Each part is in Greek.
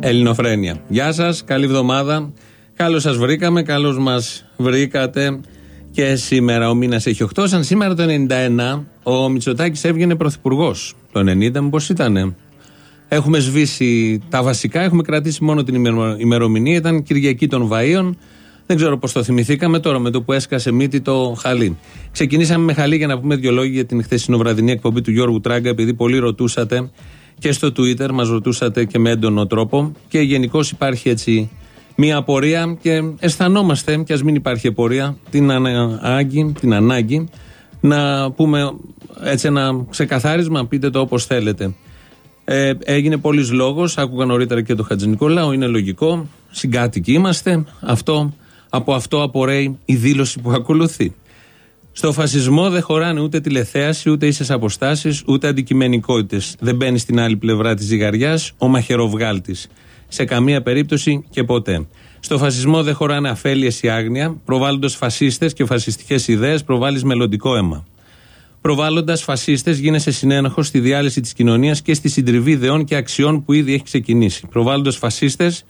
Ελληνοφρένια. Γεια σας, καλή εβδομάδα. Καλώς σας βρήκαμε, καλώς μας βρήκατε. Και σήμερα ο μήνας έχει 8. Σαν σήμερα το 91 ο Μητσοτάκης έβγαινε πρωθυπουργός. Το 90 μήπως ήταν. Έχουμε σβήσει τα βασικά, έχουμε κρατήσει μόνο την ημερομηνία. Ήταν Κυριακή των Βαΐων. Δεν ξέρω πώς το θυμηθήκαμε τώρα με το που έσκασε μύτη το χαλί. Ξεκινήσαμε με χαλί για να πούμε δύο λόγια για την χθεσινοβραδινή εκπομπή του Γιώργου Τράγκα, επειδή πολλοί ρωτούσατε και στο Twitter, μας ρωτούσατε και με έντονο τρόπο. Και γενικώς υπάρχει έτσι μια απορία και αισθανόμαστε, και ας μην υπάρχει απορία, την ανάγκη, την ανάγκη να πούμε έτσι ένα ξεκαθάρισμα, πείτε το όπως θέλετε. Ε, έγινε πολλής λόγος, άκουγα νωρίτερα και το Χατζη Νικολάου, είναι λογικό. Συγκάτοικοι είμαστε. Αυτό, από αυτό απορρέει η δήλωση που ακολουθεί. Στο φασισμό δεν χωράνε ούτε τηλεθέαση, ούτε ίσες αποστάσεις, ούτε αντικειμενικότητες. Δεν μπαίνει στην άλλη πλευρά της ζυγαριάς ο μαχαιροβγάλτης. Σε καμία περίπτωση και ποτέ. Στο φασισμό δεν χωράνε αφέλειες ή άγνοια. Προβάλλοντας φασίστες και φασιστικές ιδέες, προβάλλεις μελλοντικό αίμα. Προβάλλοντας φασίστες, γίνεσαι συνένοχος στη διάλυση της κοινωνίας και στη συντριβή ιδεών και αξιών που ήδη έχει ξεκινήσει. Προβάλλοντας φασίστες,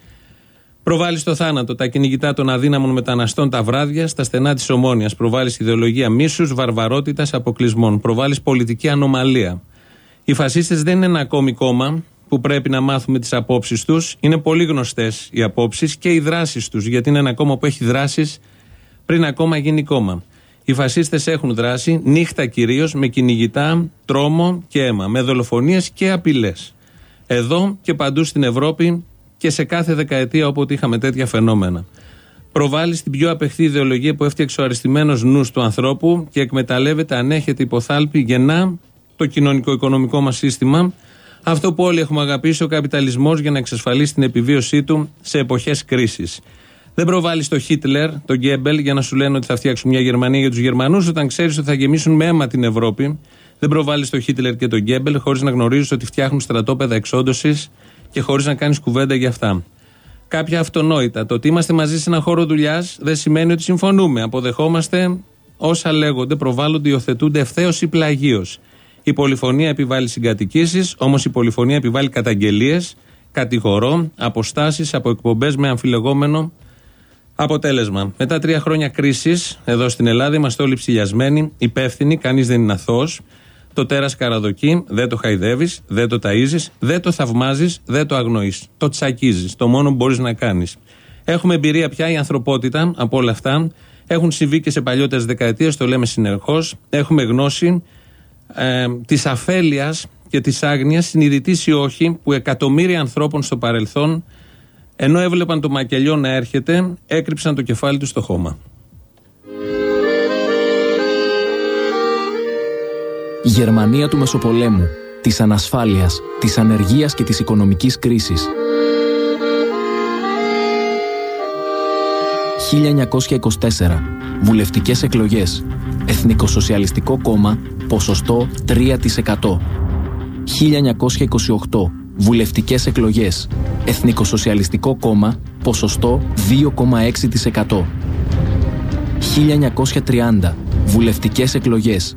Προβάλλεις στο θάνατο τα κυνηγητά των αδύναμων μεταναστών τα βράδια στα στενά της ομόνοια. Προβάλλεις ιδεολογία μίσους, βαρβαρότητας, αποκλεισμών. Προβάλλεις πολιτική ανομαλία. Οι φασίστες δεν είναι ένα ακόμη κόμμα που πρέπει να μάθουμε τις απόψεις τους. Είναι πολύ γνωστές οι απόψεις και οι δράσεις τους, γιατί είναι ένα κόμμα που έχει δράσεις πριν ακόμα γίνει κόμμα. Οι φασίστες έχουν δράσει νύχτα κυρίως με κυνηγητά, τρόμο και αίμα, με δολοφονίες και απειλές. Εδώ και παντού στην Ευρώπη και σε κάθε δεκαετία όποτε είχαμε τέτοια φαινόμενα. Προβάλλει στην πιο απεχθή ιδεολογία που έφτιαξε ο αριστημένος νους του ανθρώπου και εκμεταλλεύεται ανέχεται υποθάλπη γεννά το κοινωνικό-οικονομικό μας σύστημα. Αυτό που όλοι έχουμε αγαπήσει, ο καπιταλισμός για να εξασφαλίσει την επιβίωσή του σε εποχές κρίσης. Δεν προβάλλει το Χίτλερ, τον Γκέμπελ, για να σου λένε ότι θα φτιάξουν μια Γερμανία για τους Γερμανούς, όταν ξέρεις ότι θα γεμίσουν με αίμα την Ευρώπη. Δεν προβάλλει το Χίτλερ και τον Γκέμπελ, χωρίς να γνωρίζεις ότι φτιάχνουν στρατόπεδα εξόντωσης και χωρίς να κάνεις κουβέντα για αυτά. Κάποια αυτονόητα. Το ότι είμαστε μαζί σε ένα χώρο δουλειάς δεν σημαίνει ότι συμφωνούμε. Αποδεχόμαστε όσα λέγονται, προβάλλονται, υιοθετούνται ευθέως ή πλαγίως. Η πολυφωνία επιβάλλει συγκατοικήσεις, όμως η πολυφωνία επιβάλλει καταγγελίες, κατηγορώ, αποστάσεις από εκπομπές με αμφιλεγόμενο αποτέλεσμα. Μετά τρία χρόνια κρίσης, εδώ στην Ελλάδα, είμαστε όλοι ψηλιασμένοι, υπεύθυνοι, κανείς δεν είναι αθώος. Το τέρας καραδοκεί, δεν το χαϊδεύεις, δεν το ταΐζεις, δεν το θαυμάζεις, δεν το αγνοείς. Το τσακίζεις. Το μόνο που μπορείς να κάνεις. Έχουμε εμπειρία πια η ανθρωπότητα από όλα αυτά. Έχουν συμβεί και σε παλιότερες δεκαετίες, το λέμε συνεχώς. Έχουμε γνώση ε, της αφέλειας και της άγνοιας, συνειδητής ή όχι, που εκατομμύρια ανθρώπων στο παρελθόν, ενώ έβλεπαν το μακελιό να έρχεται, έκρυψαν το κεφάλι τους στο χώμα. Γερμανία του Μεσοπολέμου, της ανασφάλειας, της ανεργίας και της οικονομικής κρίσης. 1924. Βουλευτικές εκλογές. Εθνικοσοσιαλιστικό κόμμα, ποσοστό 3%. 1928. Βουλευτικές εκλογές. Εθνικοσοσιαλιστικό κόμμα, ποσοστό 2,6%. 1930. Βουλευτικές εκλογές.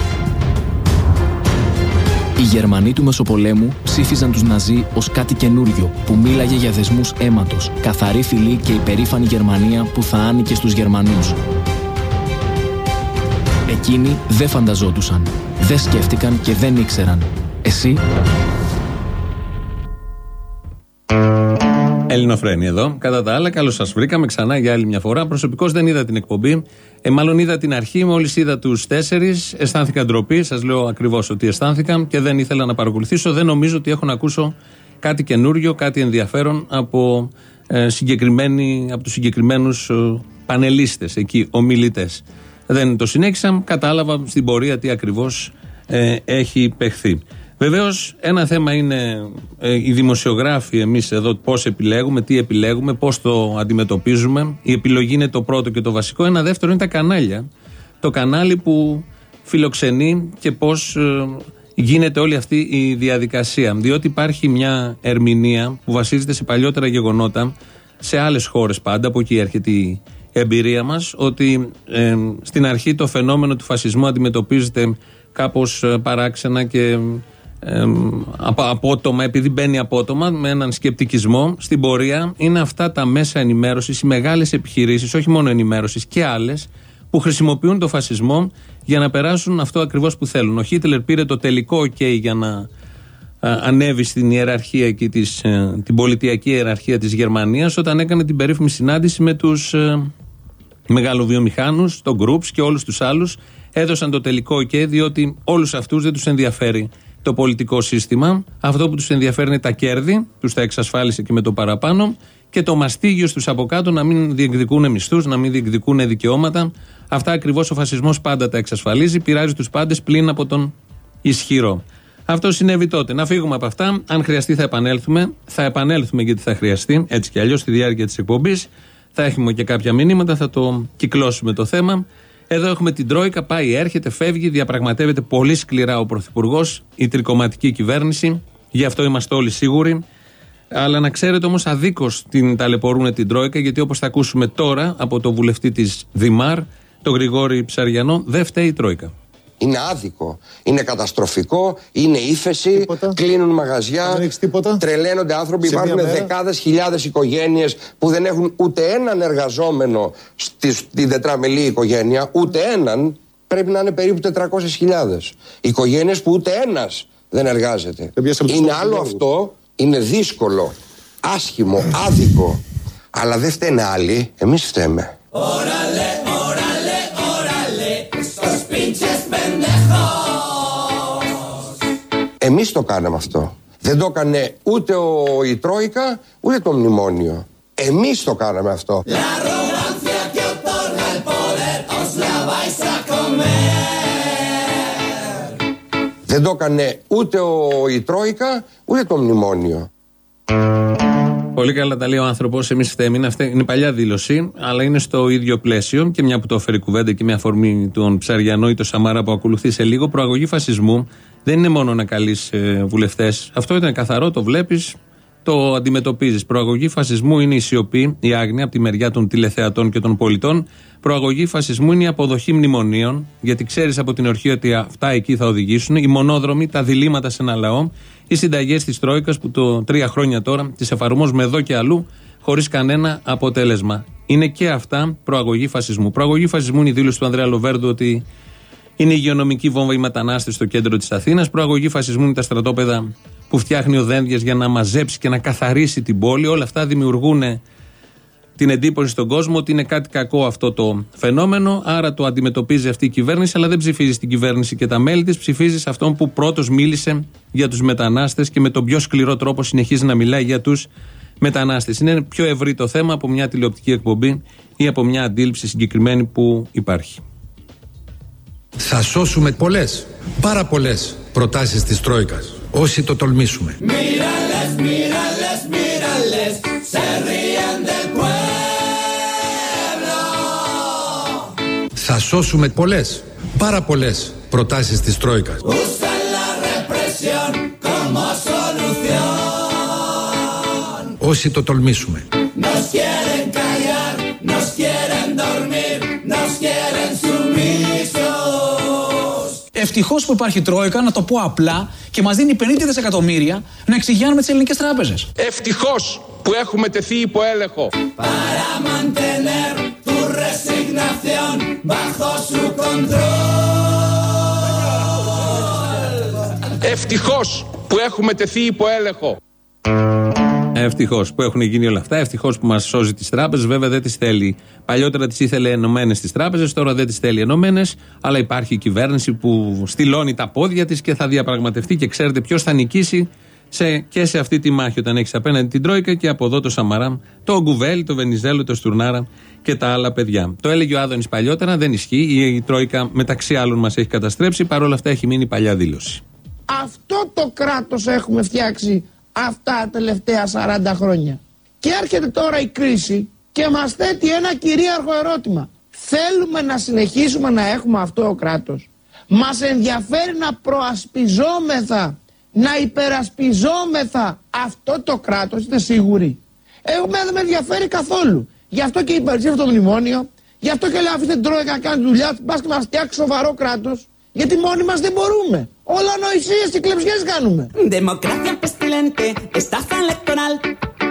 Οι Γερμανοί του Μεσοπολέμου ψήφιζαν τους Ναζί ως κάτι καινούριο που μίλαγε για δεσμούς αίματος, καθαρή φυλή και υπερήφανη Γερμανία που θα άνοικε στους Γερμανούς. Εκείνοι δεν φανταζόντουσαν, δεν σκέφτηκαν και δεν ήξεραν. Εσύ; Ελληνοφρένη εδώ. Κατά τα άλλα, καλώς σας βρήκαμε ξανά για άλλη μια φορά. Προσωπικώς δεν είδα την εκπομπή. Ε, μάλλον είδα την αρχή, μόλις είδα τους τέσσερις. Αισθάνθηκα ντροπή. Σας λέω ακριβώς ότι αισθάνθηκα και δεν ήθελα να παρακολουθήσω. Δεν νομίζω ότι έχω να ακούσω κάτι καινούριο, κάτι ενδιαφέρον από, ε, από τους συγκεκριμένους ε, πανελίστες εκεί, ομιλητές. Δεν το συνέχισα. Κατάλαβα στην πορεία τι ακριβώς ε, έχει παιχθεί. Βεβαίως, ένα θέμα είναι ε, οι δημοσιογράφοι, εμείς εδώ, πώς επιλέγουμε, τι επιλέγουμε, πώς το αντιμετωπίζουμε. Η επιλογή είναι το πρώτο και το βασικό. Ένα δεύτερο είναι τα κανάλια. Το κανάλι που φιλοξενεί και πώς ε, γίνεται όλη αυτή η διαδικασία. Διότι υπάρχει μια ερμηνεία που βασίζεται σε παλιότερα γεγονότα, σε άλλες χώρες πάντα, από εκεί έρχεται η εμπειρία μας, ότι ε, στην αρχή το φαινόμενο του φασισμού αντιμετωπίζεται κάπως παράξενα και από, απότομα, επειδή μπαίνει απότομα με έναν σκεπτικισμό στην πορεία, είναι αυτά τα μέσα ενημέρωσης, οι μεγάλες επιχειρήσεις, όχι μόνο ενημέρωσης και άλλες, που χρησιμοποιούν το φασισμό για να περάσουν αυτό ακριβώς που θέλουν. Ο Χίτλερ πήρε το τελικό OK για να ανέβει στην ιεραρχία και της, ε, την πολιτιακή ιεραρχία της Γερμανίας όταν έκανε την περίφημη συνάντηση με τους ε, μεγαλοβιομηχάνους, το Groups και όλους τους άλλους έδωσαν το τελικό OK διότι όλους αυτούς δεν τους ενδιαφέρει το πολιτικό σύστημα. Αυτό που τους ενδιαφέρει είναι τα κέρδη, τους τα εξασφάλισε και με το παραπάνω. Και το μαστίγιο στους από κάτω να μην διεκδικούν μισθούς, να μην διεκδικούν δικαιώματα. Αυτά ακριβώς ο φασισμός πάντα τα εξασφαλίζει. Πειράζει τους πάντες πλην από τον ισχυρό. Αυτό συνέβη τότε. Να φύγουμε από αυτά. Αν χρειαστεί, θα επανέλθουμε. Θα επανέλθουμε γιατί θα χρειαστεί, έτσι κι αλλιώς, στη διάρκεια της εκπομπής. Θα έχουμε και κάποια μηνύματα, θα το κυκλώσουμε το θέμα. Εδώ έχουμε την Τρόικα, πάει, έρχεται, φεύγει, διαπραγματεύεται πολύ σκληρά ο Πρωθυπουργός, η τρικοματική κυβέρνηση. Γι' αυτό είμαστε όλοι σίγουροι. Αλλά να ξέρετε όμως, αδίκως την ταλαιπωρούν την Τρόικα, γιατί όπως θα ακούσουμε τώρα από το βουλευτή της Δημάρ, τον Γρηγόρη Ψαριανό, δεν φταίει η Τρόικα. Είναι άδικο. Είναι καταστροφικό. Είναι ύφεση. Τίποτα. Κλείνουν μαγαζιά. Τρελαίνονται άνθρωποι. Σε Υπάρχουν δεκάδες χιλιάδες οικογένειες που δεν έχουν ούτε έναν εργαζόμενο στη, στη τετραμελή οικογένεια. Ούτε έναν. Πρέπει να είναι περίπου 400.000. Οικογένειες που ούτε ένας δεν εργάζεται. Είναι άλλο αυτό. Είναι δύσκολο. Άσχημο. Άδικο. Αλλά δεν φταίνε άλλοι. Εμείς φταίμε. Εμείς το κάναμε αυτό. Δεν το έκανε ούτε ο, η Τρόικα, ούτε το Μνημόνιο. Εμείς το κάναμε αυτό. Δεν το έκανε ούτε ο, η Τρόικα, ούτε το Μνημόνιο. Πολύ καλά τα λέει ο άνθρωπος. Εμείς φταίμε. Είναι, αυτή, είναι παλιά δήλωση, αλλά είναι στο ίδιο πλαίσιο. Και μια που το έφερε κουβέντα και μια αφορμή του Ψαριανό ή το Σαμάρα που ακολουθεί σε λίγο. Προαγωγή φασισμού δεν είναι μόνο να καλείς ε, βουλευτές. Αυτό ήταν καθαρό, το βλέπεις, το αντιμετωπίζεις. Προαγωγή φασισμού είναι η σιωπή, η άγνοια από τη μεριά των τηλεθεατών και των πολιτών. Προαγωγή φασισμού είναι η αποδοχή μνημονίων, γιατί ξέρεις από την ορχή ότι αυτά εκεί θα οδηγήσουν. Οι μονόδρομοι, τα διλήμματα σε ένα λαό. Οι συνταγές της Τρόικας που το τρία χρόνια τώρα τις εφαρμόζουμε εδώ και αλλού χωρίς κανένα αποτέλεσμα. Είναι και αυτά προαγωγή φασισμού. Προαγωγή φασισμού είναι η δήλωση του Ανδρέα Λοβέρντου ότι είναι η υγειονομική βόμβα η μετανάστε στο κέντρο της Αθήνας. Προαγωγή φασισμού είναι τα στρατόπεδα που φτιάχνει ο Δένδιας για να μαζέψει και να καθαρίσει την πόλη. Όλα αυτά δημιουργούν την εντύπωση στον κόσμο ότι είναι κάτι κακό αυτό το φαινόμενο. Άρα το αντιμετωπίζει αυτή η κυβέρνηση, αλλά δεν ψηφίζει την κυβέρνηση και τα μέλη της. Ψηφίζει σε αυτόν που πρώτος μίλησε για τους μετανάστες και με τον πιο σκληρό τρόπο συνεχίζει να μιλάει για τους μετανάστες. Είναι πιο ευρύ το θέμα από μια τηλεοπτική εκπομπή ή από μια αντίληψη συγκεκριμένη που υπάρχει. Θα σώσουμε πολλές, πάρα πολλές προτάσεις της Τρόικας, όσοι το τολμήσουμε. Θα σώσουμε πολλές, πάρα πολλές προτάσεις της Τρόικας. Όσοι το τολμήσουμε. Ευτυχώς που υπάρχει Τρόικα, να το πω απλά, και μας δίνει 50 δισεκατομμύρια να εξηγιάνουμε τις ελληνικές τράπεζες. Ευτυχώς που έχουμε τεθεί υπό έλεγχο. Ευτυχώς που έχουμε τεθεί υπό έλεγχο. Ευτυχώς που έχουν γίνει όλα αυτά. Ευτυχώς που μας σώζει τις τράπεζες. Βέβαια δεν τις θέλει. Παλιότερα τις ήθελε ενωμένες τις τράπεζες, τώρα δεν τις θέλει ενωμένες. Αλλά υπάρχει η κυβέρνηση που στυλώνει τα πόδια της και θα διαπραγματευτεί και ξέρετε ποιος θα νικήσει σε, και σε αυτή τη μάχη όταν έχεις απέναντι την Τρόικα και από εδώ το Σαμαρά, το Γκουβέλ, το Βενιζέλο, το Στουρνάρα και τα άλλα παιδιά. Το έλεγε ο Άδωνης παλιότερα, δεν ισχύει. Η Τρόικα μεταξύ άλλων μας έχει καταστρέψει. Παρ' όλα αυτά έχει μείνει παλιά δήλωση. Αυτό το κράτος έχουμε φτιάξει αυτά τα τελευταία 40 χρόνια. Και έρχεται τώρα η κρίση και μας θέτει ένα κυρίαρχο ερώτημα. Θέλουμε να συνεχίσουμε να έχουμε αυτό ο κράτος. Μας ενδιαφέρει να προασπιζόμεθα να υπερασπιζόμεθα αυτό το κράτος, είστε σίγουροι. Εγώ δεν με ενδιαφέρει καθόλου. Γι' αυτό και υπερψήφισα το μνημόνιο, γι' αυτό και λέω αφήστε την τρόικα να κάνει δουλειά, μπα και μας φτιάξει σοβαρό κράτος. Γιατί μόνοι μας δεν μπορούμε. Όλα νοησίες και κλεψιές κάνουμε. Δημοκρατία πεστιλέντε, εστάθα ελεκτονάλ.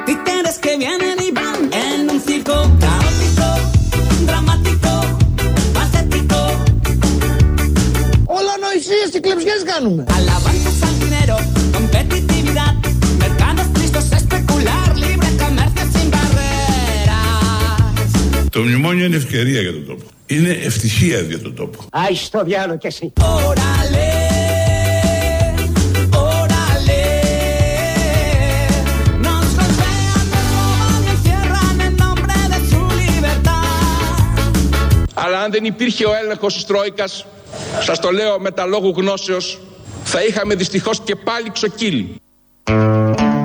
Τι τέρες και βιάνε νιμπάν, εν ουν δραματικό, παθετικό. Όλα νοησίες και κλεψιές κάνουμε. Αλλά βάντα σαν δινέρο, κομπετιτιβιδάτ. Εσπεκουλάρ, λίμπρε καμέρθια συμπαρέρας. Το μνημόνιο είναι ευκαιρία για τον τόπο. Είναι ευτυχία για τον τόπο. Άι στο διάλογο κι εσύ. Órale, órale. Nos golpean, nos roban y encierran en nombre de su libertad. Αλλά αν δεν υπήρχε ο έλεγχος της Τρόικας, σας το λέω με τα λόγου γνώσεως, θα είχαμε δυστυχώς και πάλι ξοκύλι.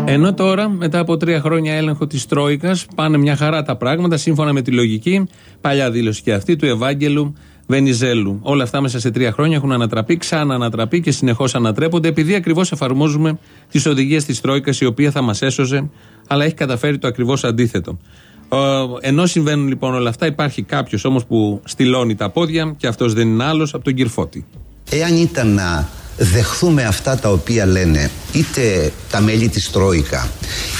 Ενώ τώρα, μετά από τρία χρόνια έλεγχο της Τρόικας, πάνε μια χαρά τα πράγματα σύμφωνα με τη λογική, παλιά δήλωση και αυτή του Ευάγγελου Βενιζέλου. Όλα αυτά μέσα σε τρία χρόνια έχουν ανατραπεί, ξανά ανατραπεί και συνεχώς ανατρέπονται, επειδή ακριβώς εφαρμόζουμε τις οδηγίες της Τρόικας, η οποία θα μας έσωζε, αλλά έχει καταφέρει το ακριβώς αντίθετο. Ε, ενώ συμβαίνουν λοιπόν όλα αυτά, υπάρχει κάποιος όμως που στυλώνει τα πόδια και αυτός δεν είναι άλλος από τον Κυρφώτη. Εάν ήταν να δεχθούμε αυτά τα οποία λένε είτε τα μέλη της Τρόικα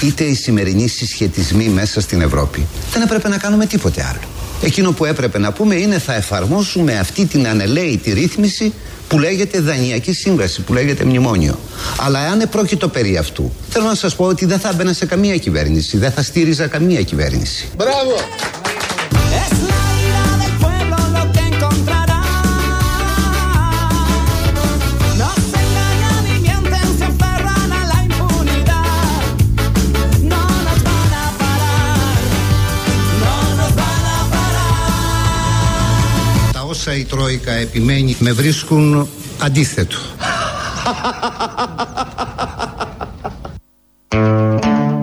είτε οι σημερινοί συσχετισμοί μέσα στην Ευρώπη δεν έπρεπε να κάνουμε τίποτε άλλο. Εκείνο που έπρεπε να πούμε είναι θα εφαρμόσουμε αυτή την ανελαίτη ρύθμιση που λέγεται δανειακή σύμβαση, που λέγεται μνημόνιο. Αλλά εάν επρόκειτο περί αυτού, θέλω να σας πω ότι δεν θα έμπαινα σε καμία κυβέρνηση, δεν θα στήριζα καμία κυβέρνηση. Μπράβο. Η Τρόικα επιμένει με βρίσκουν αντίθετο.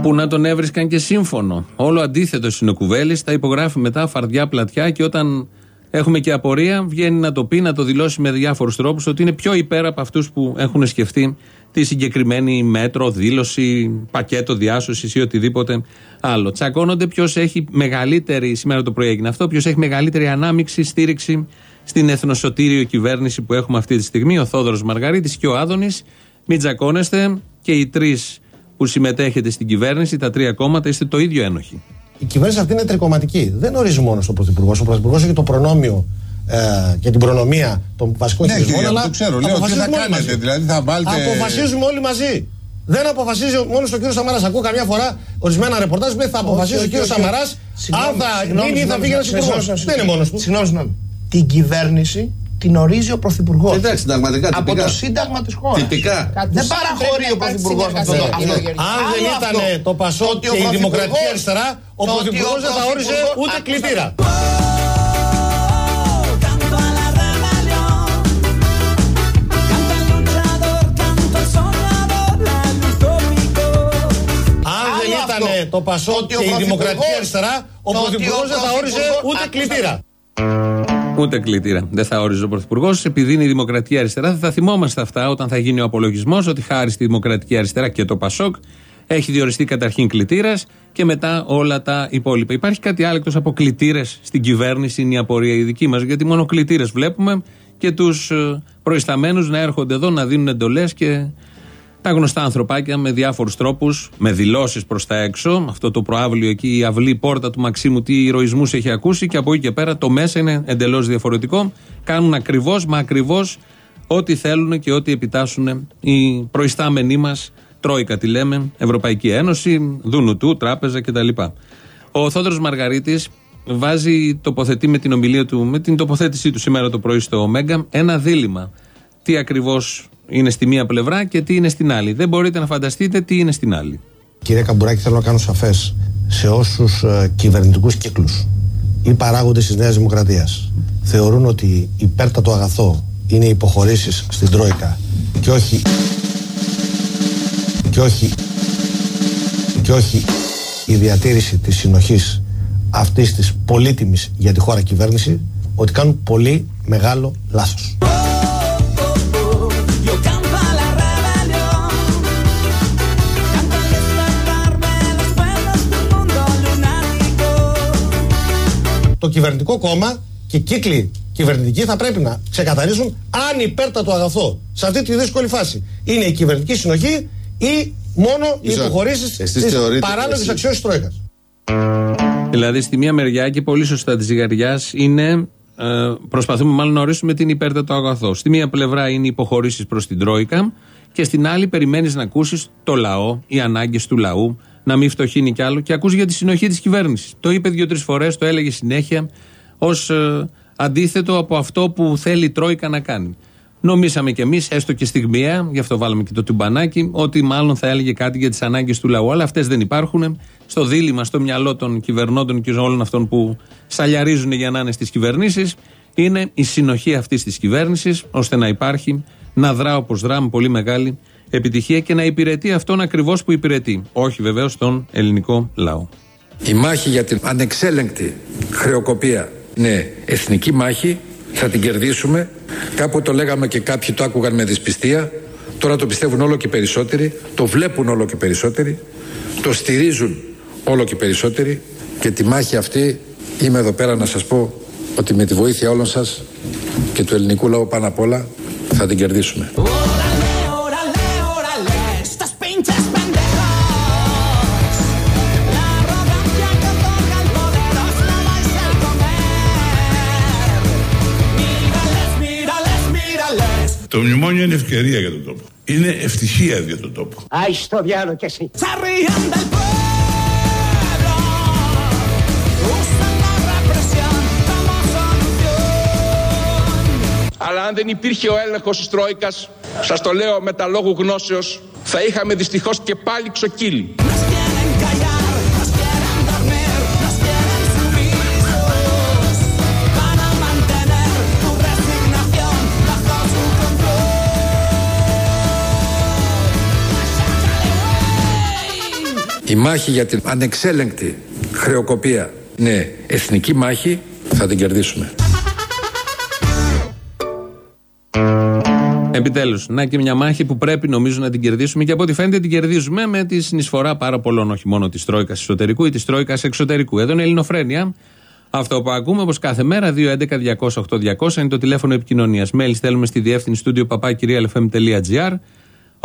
Που να τον έβρισκαν και σύμφωνο. Όλο αντίθετο είναι ο Κουβέλη, τα υπογράφει μετά φαρδιά πλατιά και όταν έχουμε και απορία, βγαίνει να το πει, να το δηλώσει με διάφορους τρόπους ότι είναι πιο υπέρα από αυτούς που έχουν σκεφτεί τη συγκεκριμένη μέτρο, δήλωση, πακέτο διάσωσης ή οτιδήποτε άλλο. Τσακώνονται ποιος έχει μεγαλύτερη, σήμερα το πρωί έγινε αυτό, ποιος έχει μεγαλύτερη ανάμειξη, στήριξη στην εθνοσωτήριο κυβέρνηση που έχουμε αυτή τη στιγμή, ο Θόδωρος Μαργαρίτης και ο Άδωνης. Μην τσακώνεστε και οι τρεις που συμμετέχετε στην κυβέρνηση, τα τρία κόμματα, είστε το ίδιο ένοχοι. Η κυβέρνηση αυτή είναι τρικοματική. Δεν ορίζει μόνο ο Πρωθυπουργό. Ο Πρωθυπουργός έχει το προνόμιο ε, και την προνομία των βασικών Ναι, θεσμών. κύριε, αλλά το ξέρω. Λέω, τι θα αποφασίζουμε όλοι κάνετε, μαζί. δηλαδή θα βάλετε- Αποφασίζουμε όλοι μαζί. Δεν αποφασίζει μόνο ο κύριο Σαμαράς. Ακούω καμιά φορά ορισμένα ρεπορτάζ που λέει θα αποφασίσει ο όχι, κύριος όχι. Σαμαράς αν Συγγνώμη, θα συγγνώμη, μείνει ή θα συγγνώμη, φύγει ένας συγγνώμη, υπουργό. συγγνώμη, Δεν είναι μόνος του. Συγγνώμη, συγγνώμη. Την κυβέρνηση την ορίζει ο Πρωθυπουργός. Εντάξει, συνταγματικά, Από τυπικά. το Σύνταγμα της χώρας. Τυπικά. Δεν παραχωρεί ο Πρωθυπουργός αυτό. το- αυτό. Αν δεν Άλλο ήταν αυτό. το Πασόκ Ότι και ο η Δημοκρατική Πρωθυπουργός- Αριστερά, ο το ότι Πρωθυπουργός δεν θα όριζε Πρωθυπουργός- ούτε Άκουσα. κλητήρα. Canto a la rebelión. Canto al luchador, canto al soñador, la luz tópico. Αν δεν Άλλο ήταν αυτό. το Πασόκ Ότι ο και η Πρωθυπουργός- Δημοκρατική Αριστερά, ο το ότι Πρωθυπουργός ο δεν θα όριζε Πρωθυπουργός- ούτε Άκουσα. κλητήρα. Ούτε κλήτηρα. Δεν θα όριζε ο Πρωθυπουργός. Επειδή είναι η Δημοκρατική Αριστερά, θα τα θυμόμαστε αυτά όταν θα γίνει ο απολογισμός ότι χάρη στη Δημοκρατική Αριστερά και το Πασόκ έχει διοριστεί καταρχήν κλητήρας και μετά όλα τα υπόλοιπα. Υπάρχει κάτι άλλο εκτός από κλητήρες στην κυβέρνηση, είναι η απορία η δική μας. Γιατί μόνο κλητήρες βλέπουμε και τους προϊσταμένους να έρχονται εδώ να δίνουν εντολές και τα γνωστά ανθρωπάκια με διάφορους τρόπους, με δηλώσεις προς τα έξω. Αυτό το προάβλιο εκεί, η αυλή πόρτα του Μαξίμου, τι ηρωισμούς έχει ακούσει και από εκεί και πέρα το μέσα είναι εντελώς διαφορετικό. Κάνουν ακριβώς, μα ακριβώς ό,τι θέλουν και ό,τι επιτάσσουν οι προϊστάμενοι μας Τρόικα τη λέμε, Ευρωπαϊκή Ένωση, Δουνουτού, Τράπεζα κτλ. Ο Θόδωρος Μαργαρίτης βάζει, τοποθετεί με την ομιλία του, με την τοποθέτησή του σήμερα το πρωί στο Μέγκα, ένα δίλημα. Τι ακριβώς είναι στη μία πλευρά και τι είναι στην άλλη. Δεν μπορείτε να φανταστείτε τι είναι στην άλλη. Κύριε Καμπουράκη, θέλω να κάνω σαφές σε όσους ε, κυβερνητικούς κύκλους ή παράγοντες της Νέας Δημοκρατίας θεωρούν ότι υπέρτατο αγαθό είναι οι υποχωρήσεις στην Τρόικα και όχι. και όχι. και όχι η διατήρηση της συνοχής αυτής της πολύτιμης για τη χώρα κυβέρνηση ότι κάνουν πολύ μεγάλο λάθος. Το κυβερνητικό κόμμα και οι κύκλοι κυβερνητικοί θα πρέπει να ξεκαθαρίσουν αν υπέρτατο αγαθό σε αυτή τη δύσκολη φάση είναι η κυβερνητική συνοχή ή μόνο οι Μισό. υποχωρήσεις Εσείς της θεωρείτε- παράλογη εσείς- αξιώσης Τρόικας. Δηλαδή, στη μία μεριά και πολύ σωστά της ζυγαριάς είναι. Ε, προσπαθούμε μάλλον να ορίσουμε την υπέρτατο αγαθό. Στη μία πλευρά είναι οι υποχωρήσεις προς την Τρόικα και στην άλλη περιμένεις να ακούσεις το λαό, οι ανάγκες του λαού, να μην φτωχύνει κι άλλο και ακούς για τη συνοχή της κυβέρνησης. Το είπε δύο-τρεις φορές, το έλεγε συνέχεια ως αντίθετο από αυτό που θέλει η Τρόικα να κάνει. Νομίσαμε κι εμείς, έστω και στιγμιαία, γι' αυτό βάλαμε και το τουμπανάκι, ότι μάλλον θα έλεγε κάτι για τις ανάγκες του λαού. Αλλά αυτές δεν υπάρχουν. Στο δίλημα, στο μυαλό των κυβερνώντων και όλων αυτών που σαλιαρίζουν για να είναι στις κυβερνήσεις, είναι η συνοχή αυτής της κυβέρνησης, ώστε να υπάρχει, να δρά όπως δρά με πολύ μεγάλη επιτυχία και να υπηρετεί αυτόν ακριβώς που υπηρετεί. Όχι βεβαίως τον ελληνικό λαό. Η μάχη για την ανεξέλεγκτη χρεοκοπία είναι εθνική μάχη, θα την κερδίσουμε. Κάπου το λέγαμε και κάποιοι το άκουγαν με δυσπιστία. Τώρα το πιστεύουν όλο και περισσότεροι, το βλέπουν όλο και περισσότεροι, το στηρίζουν όλο και περισσότεροι και τη μάχη αυτή είμαι εδώ πέρα να σας πω ότι με τη βοήθεια όλων σας και του ελληνικού λαού πάνω απ' όλα θα την κερδίσουμε. Το μνημόνιο είναι ευκαιρία για τον τόπο. Είναι ευτυχία για τον τόπο. ¡Ay, στο διάλογο κι εσύ! Se ríen del pueblo. Usan la represión como solución. Αλλά αν δεν υπήρχε ο έλεγχος της Τρόικας, σας το λέω με τα λόγου γνώσεως, θα είχαμε δυστυχώς και πάλι ξοκύλι. Η μάχη για την ανεξέλεγκτη χρεοκοπία είναι εθνική μάχη, θα την κερδίσουμε. Επιτέλους, να και μια μάχη που πρέπει νομίζω να την κερδίσουμε και από ό,τι φαίνεται την κερδίζουμε με τη συνεισφορά πάρα πολλών, όχι μόνο της Τρόικας εσωτερικού ή της Τρόικας εξωτερικού. Εδώ είναι Ελληνοφρένια. Αυτό που ακούμε όπως κάθε μέρα, 2.11.200.8.200 είναι το τηλέφωνο επικοινωνίας. Μέλη στέλνουμε στη διεύθυνση στούντιο παπάκυριαλεφm.gr.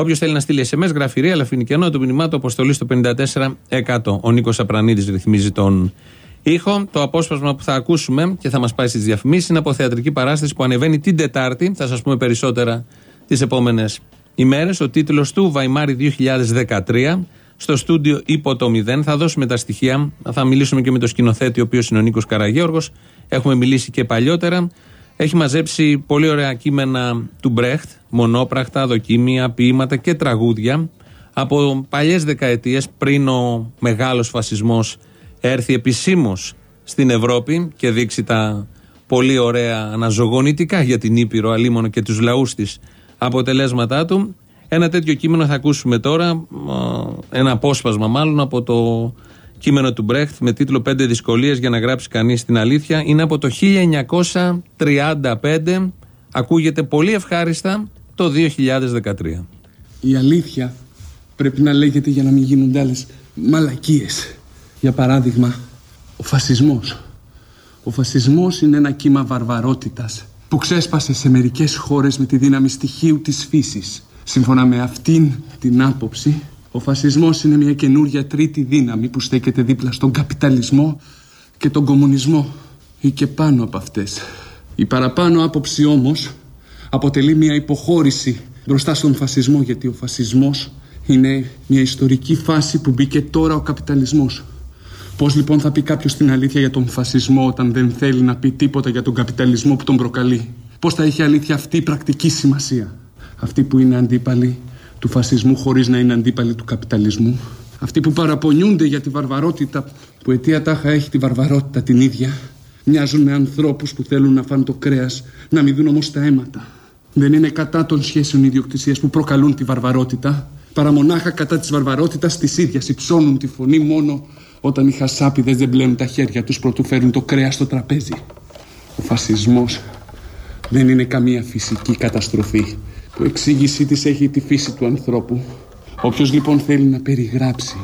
Όποιος θέλει να στείλει SMS, γραφειρία, αλλά φινικενό του μηνυμάτου αποστολής στο 54%. Ο Νίκος Απρανίδης ρυθμίζει τον ήχο. Το απόσπασμα που θα ακούσουμε και θα μας πάει στις διαφημίσεις είναι από θεατρική παράσταση που ανεβαίνει την Τετάρτη. Θα σας πούμε περισσότερα τις επόμενες ημέρες. Ο τίτλος του Βαϊμάρι 2013. Στο στούντιο υπό το 0. Θα δώσουμε τα στοιχεία. Θα μιλήσουμε και με τον σκηνοθέτη, ο οποίος είναι ο Νίκος Καραγιώργο. Έχουμε μιλήσει και παλιότερα. Έχει μαζέψει πολύ ωραία κείμενα του Μπρέχτ, μονόπραχτα, δοκίμια, ποίηματα και τραγούδια από παλιές δεκαετίες πριν ο μεγάλος φασισμός έρθει επισήμως στην Ευρώπη και δείξει τα πολύ ωραία αναζωογονητικά για την Ήπειρο, αλίμονο και τους λαούς της αποτελέσματά του. Ένα τέτοιο κείμενο θα ακούσουμε τώρα, α, ένα απόσπασμα μάλλον από το κείμενο του Μπρέχτ με τίτλο «Πέντε δυσκολίες για να γράψει κανείς την αλήθεια». Είναι από το 1935, ακούγεται πολύ ευχάριστα το 2013. Η αλήθεια πρέπει να λέγεται για να μην γίνονται άλλες μαλακίες. Για παράδειγμα, ο φασισμός. Ο φασισμός είναι ένα κύμα βαρβαρότητας που ξέσπασε σε μερικές χώρες με τη δύναμη στοιχείου της φύσης. Σύμφωνα με αυτήν την άποψη, ο φασισμός είναι μια καινούρια τρίτη δύναμη που στέκεται δίπλα στον καπιταλισμό και τον κομμουνισμό ή και πάνω από αυτές. Η παραπάνω άποψη όμως αποτελεί μια υποχώρηση μπροστά στον φασισμό γιατί ο φασισμός Είναι μια ιστορική φάση που μπήκε τώρα ο καπιταλισμός. Πώς λοιπόν θα πει κάποιος την αλήθεια για τον φασισμό όταν δεν θέλει να πει τίποτα για τον καπιταλισμό που τον προκαλεί; Πώς θα έχει αλήθεια αυτή η πρακτική σημασία; Αυτοί που είναι αντίπαλοι του φασισμού χωρίς να είναι αντίπαλοι του καπιταλισμού. Αυτοί που παραπονιούνται για τη βαρβαρότητα που αιτία τάχα έχει τη βαρβαρότητα την ίδια. Μοιάζουν με ανθρώπους που θέλουν να φάνε το κρέας, να μην δουν όμως τα αίματα. Δεν είναι κατά των σχέσεων ιδιοκτησίας που προκαλούν τη βαρβαρότητα, παρά μονάχα κατά της βαρβαρότητας της ίδιας. Υψώνουν τη φωνή μόνο όταν οι χασάπιδες δεν πλένουν τα χέρια τους προτού φέρουν το κρέας στο τραπέζι. Ο φασισμός δεν είναι καμία φυσική καταστροφή που εξήγησή της έχει τη φύση του ανθρώπου. Όποιος λοιπόν θέλει να περιγράψει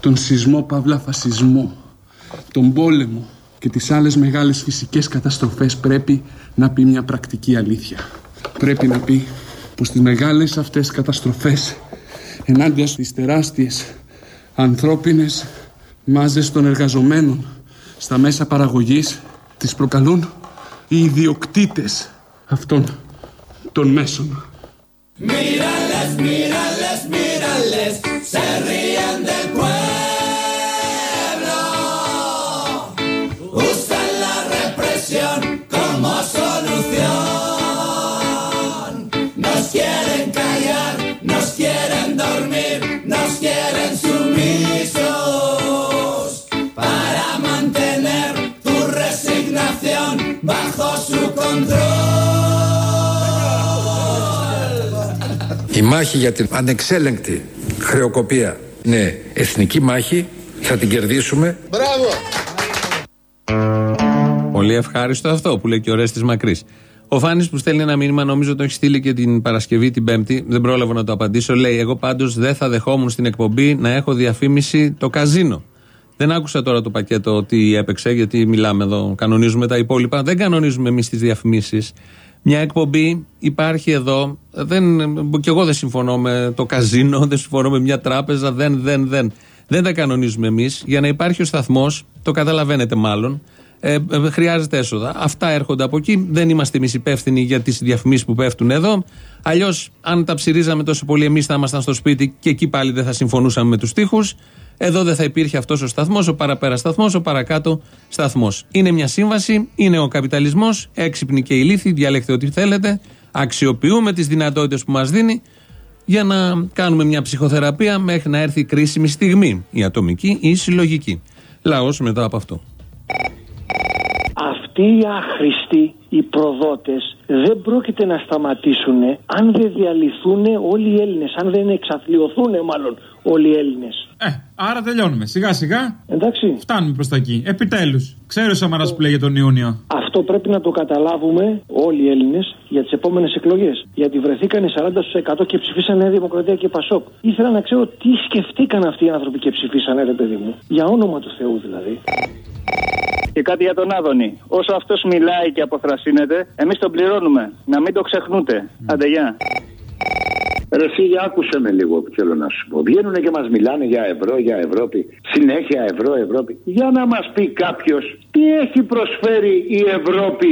τον σεισμό παύλα φασισμό, τον πόλεμο και τις άλλες μεγάλες φυσικές καταστροφές πρέπει να πει μια πρακτική αλήθεια. Πρέπει να πει πως τις μεγάλες αυτές καταστροφές ενάντια στις τεράστιες ανθρώπινες μάζες των εργαζομένων στα μέσα παραγωγής τις προκαλούν οι ιδιοκτήτες αυτών των μέσων. Mírales, mírales, mírales, se ríen del pueblo. Usan la represión como solución. Nos quieren callar, nos quieren dormir, nos quieren sumisos para mantener tu resignación bajo su control. Η μάχη για την ανεξέλεγκτη χρεοκοπία είναι εθνική μάχη. Θα την κερδίσουμε. Μπράβο! Πολύ ευχάριστο αυτό που λέει και ο Ρέστης Μακρύς. Ο Φάνης που στέλνει ένα μήνυμα, νομίζω το έχει στείλει και την Παρασκευή, την Πέμπτη. Δεν πρόλαβα να το απαντήσω. Λέει: Εγώ πάντως δεν θα δεχόμουν στην εκπομπή να έχω διαφήμιση το καζίνο. Δεν άκουσα τώρα το πακέτο ότι έπαιξε, γιατί μιλάμε εδώ, κανονίζουμε τα υπόλοιπα. Δεν κανονίζουμε εμείς τις διαφημίσεις. Μια εκπομπή υπάρχει εδώ. Δεν, και εγώ δεν συμφωνώ με το καζίνο, δεν συμφωνώ με μια τράπεζα. Δεν, δεν, δεν. Δεν τα κανονίζουμε εμείς. Για να υπάρχει ο σταθμός, το καταλαβαίνετε μάλλον, ε, ε, χρειάζεται έσοδα. Αυτά έρχονται από εκεί. Δεν είμαστε εμείς υπεύθυνοι για τις διαφημίσεις που πέφτουν εδώ. Αλλιώς, αν τα ψυρίζαμε τόσο πολύ, εμείς θα ήμασταν στο σπίτι και εκεί πάλι δεν θα συμφωνούσαμε με τους τοίχου. Εδώ δεν θα υπήρχε αυτός ο σταθμός, ο παραπέρα σταθμός, ο παρακάτω σταθμός. Είναι μια σύμβαση, είναι ο καπιταλισμός, έξυπνη και ηλίθιοι, διαλέξτε ό,τι θέλετε. Αξιοποιούμε τις δυνατότητες που μας δίνει για να κάνουμε μια ψυχοθεραπεία μέχρι να έρθει η κρίσιμη στιγμή, η ατομική ή η συλλογική. Λαός μετά από αυτό. Αυτοί οι άχρηστοι, οι προδότες δεν πρόκειται να σταματήσουν αν δεν διαλυθούν όλοι οι Έλληνες, αν δεν εξαθλιωθούν μάλλον όλοι οι Έλληνες. Ε, άρα τελειώνουμε. Σιγά σιγά. Εντάξει. Φτάνουμε προς τα εκεί. Επιτέλους. Ξέρεις ο Σαμαρά που λέγε τον Ιούνιο. Αυτό πρέπει να το καταλάβουμε όλοι οι Έλληνες για τις επόμενες εκλογές. Γιατί βρεθήκανε 40% και ψηφίσανε Νέα Δημοκρατία και Πασόκ. Ήθελα να ξέρω τι σκεφτήκαν αυτοί οι άνθρωποι και ψηφίσανε, ρε παιδί μου. Για όνομα του Θεού δηλαδή. Και κάτι για τον Άδωνη. Όσο αυτός μιλάει και αποθρασύνεται, εμείς τον πληρώνουμε. Να μην το ξεχνούτε. Άντε, γεια. Ρε φίλε, άκουσε με λίγο που θέλω να σου πω. Βγαίνουν και μας μιλάνε για ευρώ, για Ευρώπη. Συνέχεια ευρώ, Ευρώπη. Για να μας πει κάποιος τι έχει προσφέρει η Ευρώπη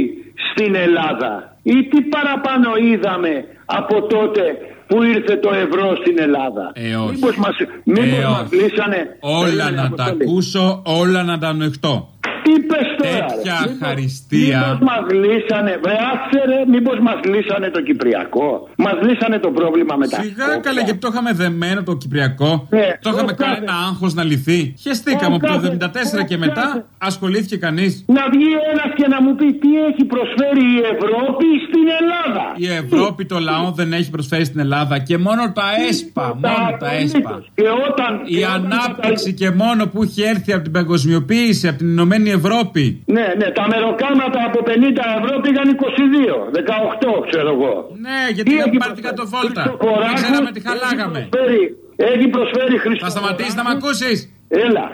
στην Ελλάδα; Ή τι παραπάνω είδαμε από τότε που ήρθε το ευρώ στην Ελλάδα; Ε, όχι. Μήπως μας, μήπως Ε, μας όχι. λύσανε. Όλα Περίμενε, να τα Αποστόλη. ακούσω, όλα να τα ανοιχτώ. Τι πες τώρα, Τέτοια ρε; Μήπως- χαριστία. Μήπως μας λύσανε, βρε άσε ρε, μήπως μας λύσανε το Κυπριακό; Μας λύσανε το πρόβλημα με τα Σιγά καλά, γιατί το είχαμε δεμένο το Κυπριακό. Ναι, το είχαμε ο κάνει κάθε- ένα άγχος να λυθεί. Χαιστήκαμε Ο από το κάθε- 74 και ο μετά κάθε- ασχολήθηκε κανείς. Να βγει ένας και να μου πει τι έχει προσφέρει η Ευρώπη στην Ελλάδα. Η Ευρώπη το λαό δεν έχει προσφέρει στην Ελλάδα και μόνο τα ΕΣΠΑ. Μόνο τα ΕΣΠΑ. Και όταν, Η ανάπτυξη και μόνο που έχει έρθει από την παγκοσμιοποίηση, από την Ηνωμένη Ευρώπη. Ναι, ναι, τα μεροκάματα από 50 ευρώ πήγαν 22, 18 ξέρω εγώ. Ναι, γιατί Τι είχαμε έχει πάρει την προσφέρει; κατοβόλτα. Χριστοφοράκου, Δεν ξέραμε τι έχει χαλάγαμε. προσφέρει- Έχει προσφέρει Χριστό. Θα σταματήσεις να με ακούσεις; Έλα.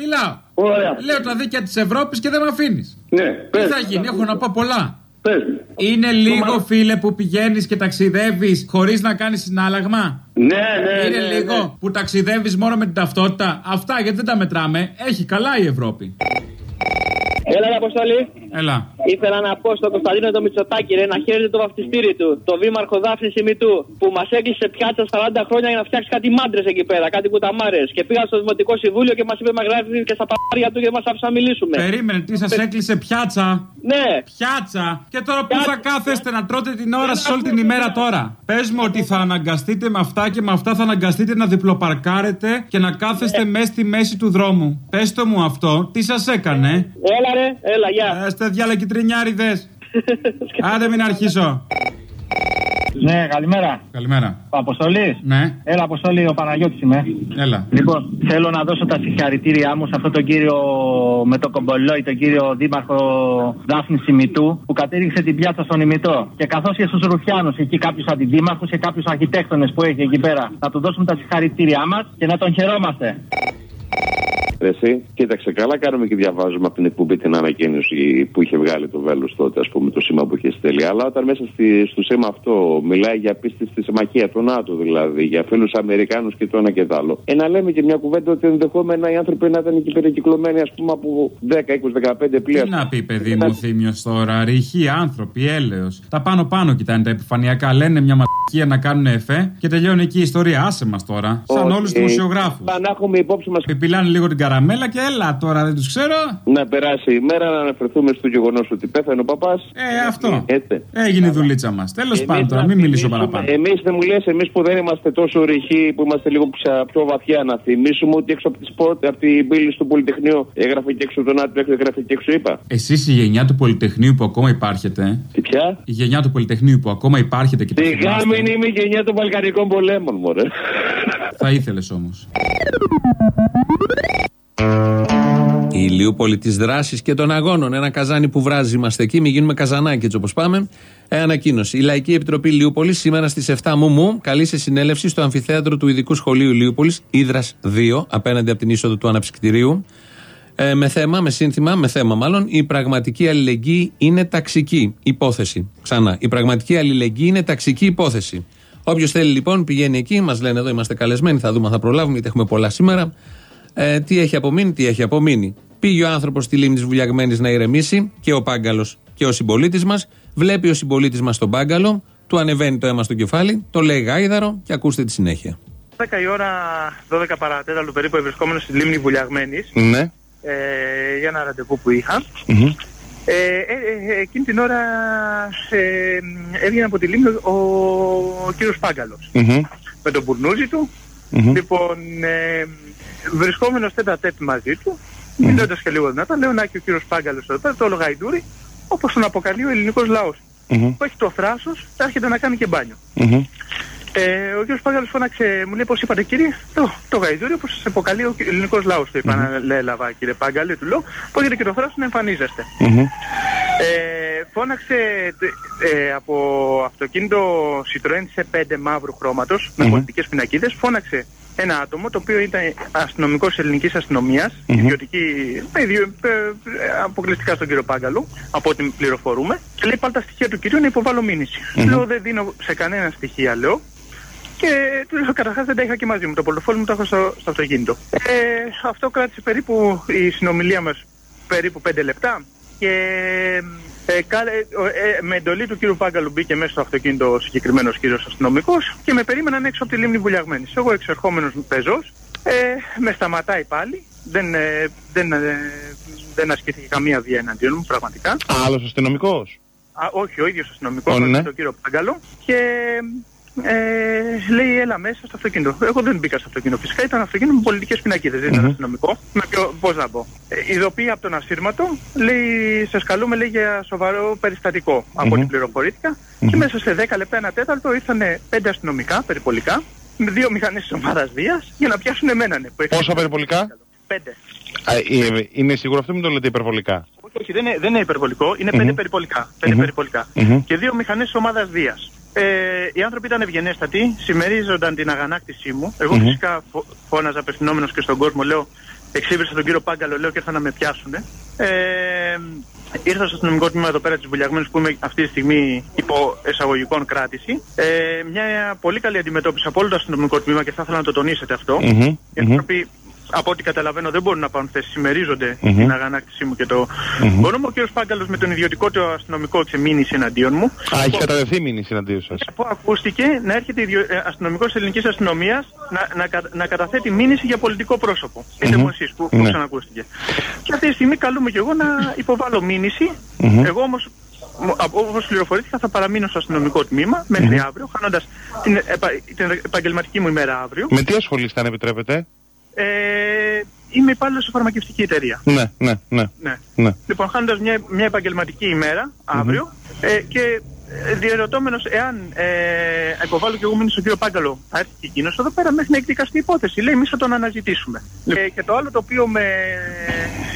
Μιλάω. Ωραία. Λέω τα δίκαια της Ευρώπης και δεν με αφήνεις. Ναι, Τι πες. θα γίνει, έχω να πω πολλά. Πες μου. Είναι λίγο, φίλε, που πηγαίνεις και ταξιδεύεις χωρίς να κάνεις συνάλλαγμα; Ναι, ναι, Είναι ναι, λίγο ναι. που ταξιδεύεις μόνο με την ταυτότητα; Αυτά γιατί δεν τα μετράμε. Έχει καλά η Ευρώπη. Έλα, ρε, Αποστολή. Έλα. Ήθελα να πω στον Κωνσταντίνο το Μητσοτάκη, ρε, να χαίρεται το βαφτιστήρι του, το δήμαρχο Δάφνη Σιμητού, που μας έκλεισε πιάτσα 40 χρόνια για να φτιάξει κάτι μάντρες εκεί πέρα, κάτι κουταμάρες. Και πήγα στο Δημοτικό Συμβούλιο και μας είπε με γράφει και στα παπάρια του και δεν μας άφησε να μιλήσουμε. Περίμενε, τι σας έκλεισε πιάτσα; Ναι. Πιάτσα. Και τώρα πού θα κάθεστε να τρώτε την ώρα σας όλη την ημέρα τώρα; Πες μου ότι θα αναγκαστείτε με αυτά και με αυτά θα αναγκαστείτε να διπλοπαρκάρετε και να κάθεστε μέσα στη μέση του δρόμου. Πες το μου αυτό, τι σας έκανε; Έλα ρε, έλα, γεια. Έστε διάλα κυτρινιάριδες. Άντε μην αρχίσω. Ναι, καλημέρα. Καλημέρα. Αποστολής. Ναι. Έλα, Αποστολή, ο Παναγιώτης είμαι. Έλα. Λοιπόν, θέλω να δώσω τα συγχαρητήριά μου σε αυτόν τον κύριο με το κομπολόι, τον κύριο Δήμαρχο Δάφνη Σιμητού, που κατήριξε την πιάτσα στον ημιτό. Και καθώς και στους Ρουφιάνους, εκεί κάποιους αντιδήμαρχους και κάποιους αρχιτέκτονες που έχει εκεί πέρα, να του δώσουμε τα συγχαρητήριά μας και να τον χαιρόμαστε. Ρε Εσύ, κοίταξε, καλά κάνουμε και διαβάζουμε από την εκπομπή την ανακοίνωση που είχε βγάλει το βέλος τότε, ας πούμε, το σήμα που είχε στέλνει. Αλλά όταν μέσα στη, στο σήμα αυτό μιλάει για πίστη στη συμμαχία, του ΝΑΤΟ δηλαδή, για φίλους Αμερικάνους και το ένα και το άλλο. Ε, να λέμε και μια κουβέντα ότι ενδεχόμενα οι άνθρωποι να ήταν εκεί περικυκλωμένοι, ας πούμε, από 10, 20, 15 πλοία. Τι να πει, παιδί μου, θύμιο τώρα. Ρηχοί άνθρωποι, έλεος. Τα πάνω-πάνω κοιτάνε τα επιφανειακά. Λένε μια ματικία να κάνουν εφέ και τελειώνει εκεί η ιστορία. Άσε μας τώρα. Σαν Όχι. όλους τους δημοσιογράφους. Να έχουμε υπόψη μας. Επιπηλάνε λίγο την καραμέλα και έλα τώρα, δεν τους ξέρω. Να περάσει η μέρα να αναφερθούμε στο γεγονός ότι πέθανε ο παπάς. Ε, αυτό. Έτσι. Έγινε η δουλίτσα μας. Τέλος Εμείς πάντων, τώρα, να μην μιλήσω θυμίσουμε- παραπάνω. Εμείς δεν μου λες, εμείς που δεν είμαστε τόσο ρηχοί, που είμαστε λίγο πια- πιο βαθιά, να θυμίσουμε ότι έξω από, τις πόρτες, από την πύλη στο Πολυτεχνείο έγραφε και έξω τον Άτυπο, έγραφε και έξω είπα. Εσείς η γενιά του Πολυτεχνείου που ακόμα υπάρχετε. Τι πια; Η γενιά του Πολυτεχνείου που ακόμα υπάρχετε και τα Σιγά θυμάστε. μην είμαι η γενιά των Βαλκανικών πολέμων, μωρέ. Θα ήθελες όμως. Η Ηλιούπολη τη δράσης και των αγώνων. Ένα καζάνι που βράζει είμαστε εκεί, μην γίνουμε καζανάκι έτσι όπως πάμε. Ε, ανακοίνωση. Η Λαϊκή Επιτροπή Ηλιούπολη σήμερα στις 7 Μουμού καλεί σε συνέλευση στο αμφιθέατρο του Ειδικού Σχολείου Ηλιούπολη, Ήδρας 2, απέναντι από την είσοδο του αναψυκτηρίου. Ε, με θέμα, με σύνθημα, με θέμα μάλλον, η πραγματική αλληλεγγύη είναι ταξική υπόθεση. Ξανά, η πραγματική αλληλεγγύη είναι ταξική υπόθεση. Όποιος θέλει λοιπόν πηγαίνει εκεί, μας λένε εδώ είμαστε καλεσμένοι, θα δούμε αν θα προλάβουμε γιατί έχουμε πολλά σήμερα. Ε, τι έχει απομείνει, τι έχει απομείνει. Πήγε ο άνθρωπος στη λίμνη της Βουλιαγμένης να ηρεμήσει και ο Πάγκαλος και ο συμπολίτης μας. Βλέπει ο συμπολίτης μας τον Πάγκαλο, του ανεβαίνει το αίμα στο κεφάλι, το λέει γάιδαρο και ακούστε τη συνέχεια. 10 η ώρα, 12 παρατέταρτο περίπου, βρισκόμενο στη λίμνη Βουλιαγμένης Ναι. ε, για ένα ραντεβού που είχα. Ε, ε, ε, εκείνη την ώρα ε, έβγαινε από τη λίμνη ο, ο κύριος Πάγκαλος με τον μπουρνούζι του. Λοιπόν, ε, βρισκόμενος τέτα τέτ μαζί του, μιλώντας και λίγο δυνατά, λέω να και ο κύριος Πάγκαλος εδώ πέρα, το όλο γαϊδούρι, όπως τον αποκαλεί ο ελληνικός λαός. Που έχει το θράσος, θα έρχεται να κάνει και μπάνιο. Ε, ο κ. Πάγαλο φώναξε, μου λέει πώς είπατε κύριε, το, το γαϊδούρι όπως σας αποκαλεί ο ελληνικός λαός. Το είπα, mm έλαβα κύριε Πάγκαλε, του λέω, που έχετε και το θράσος να εμφανίζεστε. Ε, φώναξε ε, από αυτοκίνητο Citroën σε 5 μαύρου χρώματος, με πολιτικές πινακίδες, φώναξε ένα άτομο το οποίο ήταν αστυνομικός τη ελληνικής αστυνομίας, ιδιωτική, με ιδιο- ε, ε, αποκλειστικά στον κύριο Πάγκαλο, από ό,τι πληροφορούμε, και λέει πάλι τα στοιχεία του κυρίου να υποβάλω μήνυση. Λέω δεν δίνω σε κανένα στοιχεία, λέω. Και του λέω καταρχάς δεν τα είχα και μαζί μου. Το πορτοφόλι μου το έχω στο, στο αυτοκίνητο. Ε, αυτό κράτησε περίπου η συνομιλία μας περίπου 5 λεπτά. Και ε, κάλε, ο- ε, με εντολή του κύριου Πάγκαλου μπήκε μέσα στο αυτοκίνητο ο συγκεκριμένος κύριος αστυνομικός και με περίμεναν έξω από τη λίμνη Βουλιαγμένης. Εγώ εξερχόμενος πεζός, ε, με σταματάει πάλι. Δεν, ε, δεν, ε, δεν ασκήθηκε καμία βία εναντίον μου, πραγματικά. Άλλος αστυνομικός; Α, όχι, ο ίδιος αστυνομικός, Ω, ναι. τον κύριο Πάγκαλο. Και ε, λέει, έλα μέσα στο αυτοκίνητο. Εγώ δεν μπήκα στο αυτοκίνητο. Φυσικά ήταν αυτοκίνητο με πολιτικές πινακίδες, δεν ήταν αστυνομικό. Με ποιο, πώς να πω. Ε, ειδοποιεί από τον ασύρματο, λέει, σας καλούμε λέει, για σοβαρό περιστατικό, από ό,τι πληροφορήθηκα. Και μέσα σε 10 λεπτά, ένα τέταρτο, ήρθαν πέντε αστυνομικά, περιπολικά, με δύο μηχανές της ομάδας βίας για να πιάσουν εμένα. Ναι, που Πόσα περιπολικά; Πέντε. Α, ε, είναι σίγουρο αυτό, μην το λέτε υπερβολικά; Όχι, όχι, δεν είναι, δεν είναι υπερβολικό, είναι πέντε περιπολικά. Πέντε περιπολικά. Και δύο μηχανές τη ομάδας Δία. Ε, οι άνθρωποι ήταν ευγενέστατοι, συμμερίζονταν την αγανάκτησή μου. Εγώ Μμμ. φυσικά φω, φώναζα απευθυνόμενος και στον κόσμο, λέω, εξήβρισα τον κύριο Πάγκαλο, λέω και ήρθαν να με πιάσουν. Ε, ήρθα στο αστυνομικό τμήμα εδώ πέρα της Βουλιαγμένης που είμαι αυτή τη στιγμή υπό εισαγωγικών κράτηση. Ε, μια πολύ καλή αντιμετώπιση από όλο το αστυνομικό τμήμα και θα ήθελα να το τονίσετε αυτό. Μμμ, Οι άνθρωποι από ό,τι καταλαβαίνω δεν μπορούν να πάρουν θέση, συμμερίζονται Μμμ. την αγανάκτησή μου και το. Μμμ. Μπορούμε ο κ. Πάγκαλος με τον ιδιωτικό του αστυνομικό ξεμήνυση εναντίον μου. Α, έχει καταδεθεί μήνυση εναντίον σας. Που ακούστηκε να έρχεται αστυνομικός τη ελληνικής αστυνομίας να, να, κα- να καταθέτει μήνυση για πολιτικό πρόσωπο. Πείτε μου εσείς που, που Ναι. ξανακούστηκε. Και αυτή τη στιγμή καλούμε και εγώ να υποβάλω μήνυση. Μμμ. Εγώ όμως, όπως πληροφορήθηκα, θα παραμείνω στο αστυνομικό τμήμα μέχρι αύριο, χάνοντας την, επα, την επαγγελματική μου ημέρα αύριο. Με τι ασχολείστε, αν επιτρέπετε; Ε, είμαι υπάλληλος σε φαρμακευτική εταιρεία. Ναι, ναι, ναι. Ναι. ναι. Λοιπόν, χάνοντας μια, μια επαγγελματική ημέρα αύριο ε, και διαρωτώμενος εάν ε, υποβάλω και εγώ μήνυση στον κύριο Πάγκαλο, θα έρθει και εκείνος εδώ πέρα μέχρι να εκδικαστεί η υπόθεση. Λέει, εμεί θα τον αναζητήσουμε. Ε, και το άλλο το οποίο με,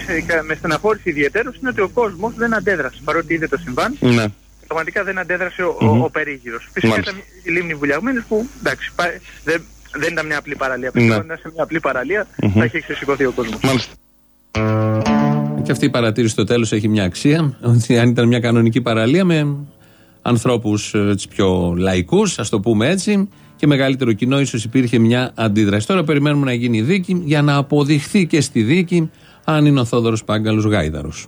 ε, με στεναχώρησε ιδιαίτερω είναι ότι ο κόσμος δεν αντέδρασε. Παρότι είδε το συμβάν, Ναι. πραγματικά δεν αντέδρασε ο, Μμμ. ο, ο περίγυρος. Φυσικά Μάλιστα. ήταν η λίμνη βουλιαγμένης που εντάξει, πά- δεν, δεν ήταν μια απλή παραλία. Ναι. Πιστεύω ότι ήταν σε μια απλή παραλία Μμμ. θα είχε ξεσηκωθεί ο κόσμος. Μάλιστα. Και αυτή η παρατήρηση στο τέλος έχει μια αξία. Ότι αν ήταν μια κανονική παραλία με ανθρώπους πιο λαϊκούς, ας το πούμε έτσι, και μεγαλύτερο κοινό, ίσως υπήρχε μια αντίδραση. Τώρα περιμένουμε να γίνει η δίκη για να αποδειχθεί και στη δίκη αν είναι ο Θόδωρος Πάγκαλος Γάιδαρος.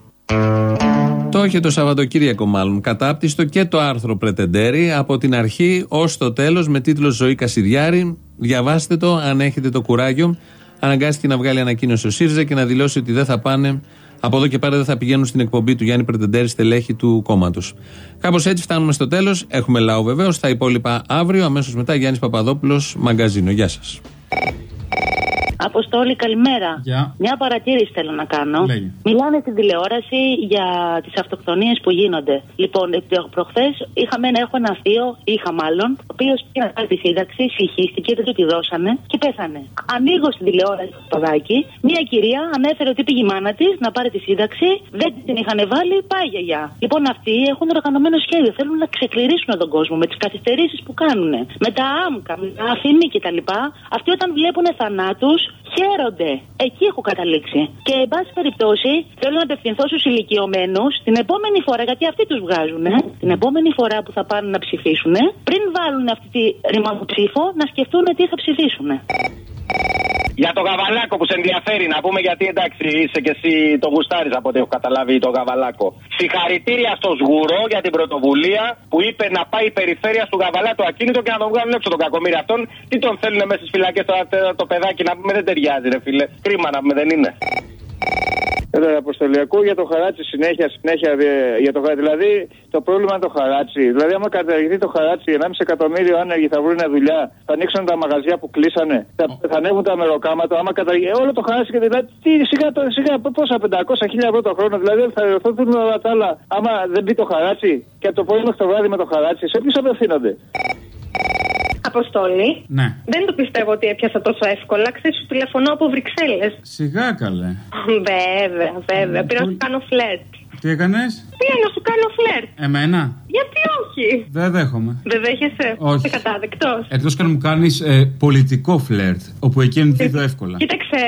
Το είχε το Σαββατοκύριακο μάλλον κατάπτυστο και το άρθρο Πρετεντέρη από την αρχή ως το τέλος με τίτλο Ζωή Κασιδιάρη. Διαβάστε το αν έχετε το κουράγιο. Αναγκάστηκε να βγάλει ανακοίνωση ο ΣΥΡΙΖΑ και να δηλώσει ότι δεν θα πάνε, από εδώ και πέρα δεν θα πηγαίνουν στην εκπομπή του Γιάννη Πρετεντέρη, στελέχη του κόμματος. Κάπως έτσι φτάνουμε στο τέλος. Έχουμε λαό βεβαίως. Τα υπόλοιπα αύριο. Αμέσως μετά Γιάννης Παπαδόπουλος, μαγκαζίνο. Γεια σας. Αποστόλη, καλημέρα. Γεια. Μια παρατήρηση θέλω να κάνω. Λέγε. Μιλάνε στην τηλεόραση για τις αυτοκτονίες που γίνονται. Λοιπόν, προχθές είχαμε ένα, έχω ένα θείο, είχα μάλλον, ο οποίος πήγε να πάρει τη σύνταξη, συγχύστηκε, δεν του τη δώσανε και πέθανε. Ανοίγω στην τηλεόραση το ποδάκι, μια κυρία ανέφερε ότι πήγε η μάνα της να πάρει τη σύνταξη, δεν την είχαν βάλει, πάει γιαγιά. Λοιπόν, αυτοί έχουν οργανωμένο σχέδιο. Θέλουν να ξεκληρίσουν τον κόσμο με τις καθυστερήσεις που κάνουν. Με τα άμκα, με τα αφημί κτλ. Αυτοί όταν βλέπουν θανάτους χαίρονται. Εκεί έχω καταλήξει. Και εν πάση περιπτώσει θέλω να απευθυνθώ στους ηλικιωμένους την επόμενη φορά, γιατί αυτοί τους βγάζουν, ε, την επόμενη φορά που θα πάνε να ψηφίσουν, πριν βάλουν αυτή τη ρημαμοψήφο, να σκεφτούν τι θα ψηφίσουν. Για το Γαβαλάκο που σε ενδιαφέρει να πούμε γιατί εντάξει είσαι και εσύ το γουστάρεις από ό,τι έχω καταλάβει το Γαβαλάκο. Συγχαρητήρια στο Σγουρό για την πρωτοβουλία που είπε να πάει η περιφέρεια του Γαβαλά το ακίνητο και να τον βγάλουν έξω τον κακομίρι αυτόν. Τι τον θέλουν μέσα στις φυλακές τώρα το, το παιδάκι να πούμε δεν ταιριάζει ρε φίλε. Κρίμα να πούμε δεν είναι. Έλα, Αποστολιακό για το χαράτσι συνέχεια, συνέχεια. ε, Για το, χαράτσι. δηλαδή, το πρόβλημα είναι το χαράτσι. Δηλαδή, άμα καταργηθεί το χαράτσι, 1,5 εκατομμύριο άνεργοι θα βρουν δουλειά, θα ανοίξουν τα μαγαζιά που κλείσανε, θα, θα ανέβουν τα μεροκάματα. Άμα καταργηθεί όλο το χαράτσι και δηλαδή, τι, σιγά, το, σιγά, πόσα 500 χίλια ευρώ το χρόνο, δηλαδή θα διορθώθουν όλα τα άλλα. Άμα δεν μπει το χαράτσι και από το πρωί μέχρι το βράδυ με το χαράτσι, σε ποιου απευθύνονται; Αποστόλη. Ναι. Δεν το πιστεύω ότι έπιασα τόσο εύκολα. Ξέρεις, σου τηλεφωνώ από Βρυξέλλες. Σιγά καλέ. Βέβαια, βέβαια. Πήρα να σου κάνω φλερτ. Τι έκανες, Πήρα να σου κάνω φλερτ. Εμένα; Γιατί όχι; Δεν δέχομαι. Δεν δέχεσαι; Όχι. Είσαι κατάδεκτο. Εκτός και αν μου κάνεις πολιτικό φλερτ, όπου εκεί είναι δίδω εύκολα. Κοίταξε,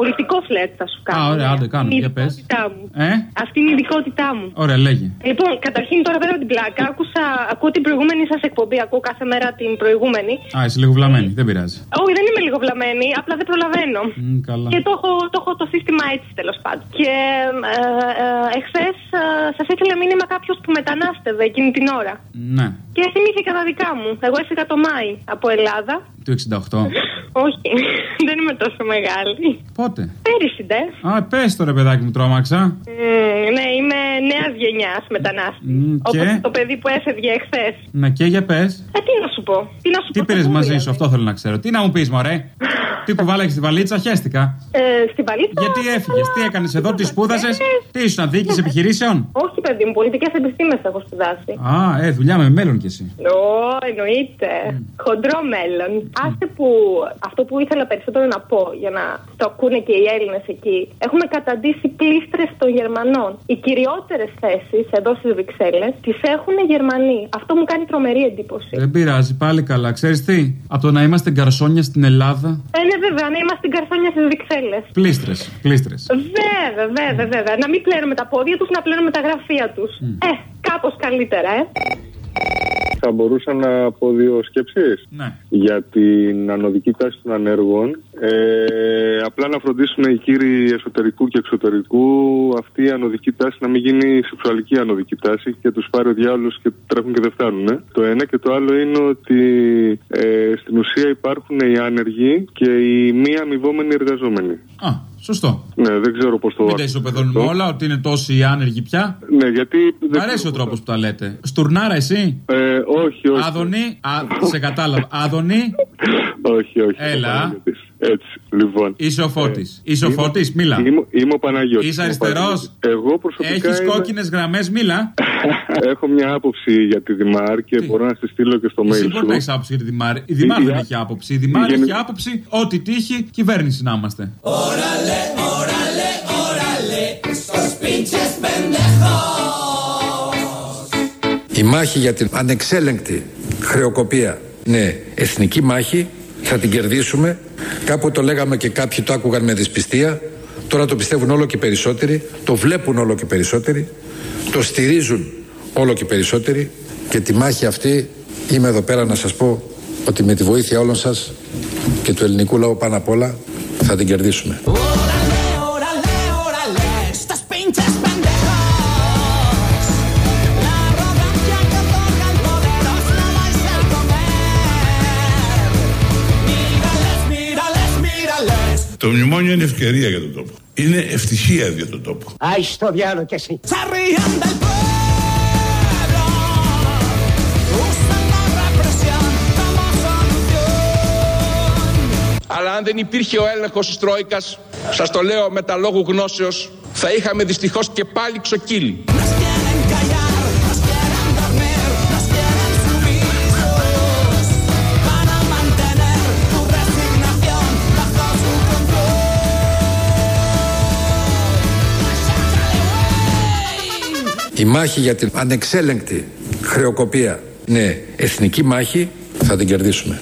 πολιτικό φλερτ θα σου κάνω. Α, ωραία, άντε, κάνω. Είναι η Για πες. ειδικότητά μου. Ε, Αυτή είναι η ειδικότητά μου. ωραία, λέγε. Λοιπόν, καταρχήν τώρα πέρα από την πλάκα, άκουσα, ακούω την προηγούμενη σας εκπομπή, ακούω κάθε μέρα την προηγούμενη. Α, είσαι λίγο βλαμμένη, δεν πειράζει. Όχι, δεν είμαι λίγο βλαμμένη, απλά δεν προλαβαίνω. Μ, καλά. Και το έχω, το έχω το σύστημα έτσι τέλος πάντων. Και ε, ε, εχθές ε, σα έστειλε μήνυμα κάποιος που μετανάστευε εκείνη την ώρα. Ναι, Και θυμήθηκα τα δικά μου. Εγώ έφυγα το Μάη από Ελλάδα. Του 68. Όχι, δεν είμαι τόσο μεγάλη. Πότε; Πέρυσι, ντε. Α, πες τώρα, παιδάκι μου, τρόμαξα. Μμμ, ναι, είμαι νέας γενιάς μετανάστη. Μ, Όπως και. το παιδί που έφευγε εχθές. Να και για πες. Ε, τι να σου πω. Τι να σου Τι πω. πήρες θα μαζί πω, σου, αυτό θέλω να ξέρω. Τι να μου πεις, Μωρέ; Τι κουβάλαγε στη βαλίτσα, χαίστηκα. Ε, στην παλίτσα. Γιατί έφυγες, τι έκανες εδώ, τι σπούδασες, τι ήσουν διοίκηση επιχειρήσεων; Όχι, παιδί μου, πολιτικέ επιστήμες έχω σπουδάσει. Α, ε, δουλειά με μέλλον κι εσύ. Ω, εννοείται. Χοντρό μέλλον. Άσε που αυτό που ήθελα περισσότερο να πω για να το ακούνε και οι Έλληνες εκεί. Έχουμε καταντήσει πλήστρες των Γερμανών. Οι κυριότερες θέσεις εδώ στις Βρυξέλλες τις έχουν οι Γερμανοί. Αυτό μου κάνει τρομερή εντύπωση. Δεν πειράζει, πάλι καλά. Ξέρεις τι, από το να είμαστε γκαρσόνια στην Ελλάδα, Ε, ναι, βέβαια, να είμαστε καρφάνια στις Βρυξέλλες. πλήστρες, πλήστρες. Βέβαια, βέβαια, βέβαια. Να μην πλένουμε τα πόδια τους, να πλένουμε τα γραφεία τους. Ε, κάπως καλύτερα, ε. Θα μπορούσα να πω δύο σκέψεις. Ναι. Για την ανωδική τάση των ανέργων. Ε, απλά να φροντίσουν οι κύριοι εσωτερικού και εξωτερικού αυτή η ανωδική τάση να μην γίνει σεξουαλική ανωδική τάση και τους πάρει ο διάολο και τρέχουν και δεν φτάνουν. ε. Το ένα και το άλλο είναι ότι ε, στην ουσία υπάρχουν οι άνεργοι και οι μη αμοιβόμενοι εργαζόμενοι. Α, σωστό. Ναι, δεν ξέρω πώς το Μην τα ισοπεδώνουμε όλα, ότι είναι τόσοι άνεργοι πια. Ναι, γιατί. Μ' αρέσει ο τρόπος που τα λέτε. Στουρνάρα, εσύ; Ε, όχι, όχι. Άδωνη, α, σε κατάλαβα. Άδωνη, Όχι, όχι. Έλα. Ο Παναγιώτης. Έτσι, λοιπόν. είσαι ο Φώτης. Είσαι ο Φώτης, μίλα. Είμαι, είμαι ο Παναγιώτης. Είσαι Είμαι ο αριστερός. Παναγιώτης. Εγώ προσωπικά. Έχεις είμαι- κόκκινες γραμμές, μίλα. Έχω μια άποψη για τη Δημάρ και μπορώ να στη στείλω και στο Εσύ mail μπορεί να σου. έχεις άποψη για τη Δημάρ. Η Δημάρ Η- δεν η- έχει άποψη. Η Δημάρ η- έχει άποψη ό,τι τύχει κυβέρνηση να είμαστε. Órale, órale, órale, estos pinches pendejos. Η μάχη για την ανεξέλεγκτη χρεοκοπία είναι εθνική μάχη, θα την κερδίσουμε. Κάπου το λέγαμε και κάποιοι το άκουγαν με δυσπιστία. Τώρα το πιστεύουν όλο και περισσότεροι, το βλέπουν όλο και περισσότεροι, το στηρίζουν όλο και περισσότεροι και τη μάχη αυτή είμαι εδώ πέρα να σας πω ότι με τη βοήθεια όλων σας και του ελληνικού λαού πάνω απ' όλα θα την κερδίσουμε. Το μνημόνιο είναι ευκαιρία για τον τόπο. Είναι ευτυχία για τον τόπο. Ay, στο διάλογο κι εσύ. Se ríen del pueblo. Usan la represión como solución. Αλλά αν δεν υπήρχε ο έλεγχος της Τρόικας, σας το λέω με τα λόγου γνώσεως, θα είχαμε δυστυχώς και πάλι ξοκύλι. Η μάχη για την ανεξέλεγκτη χρεοκοπία είναι εθνική μάχη, θα την κερδίσουμε.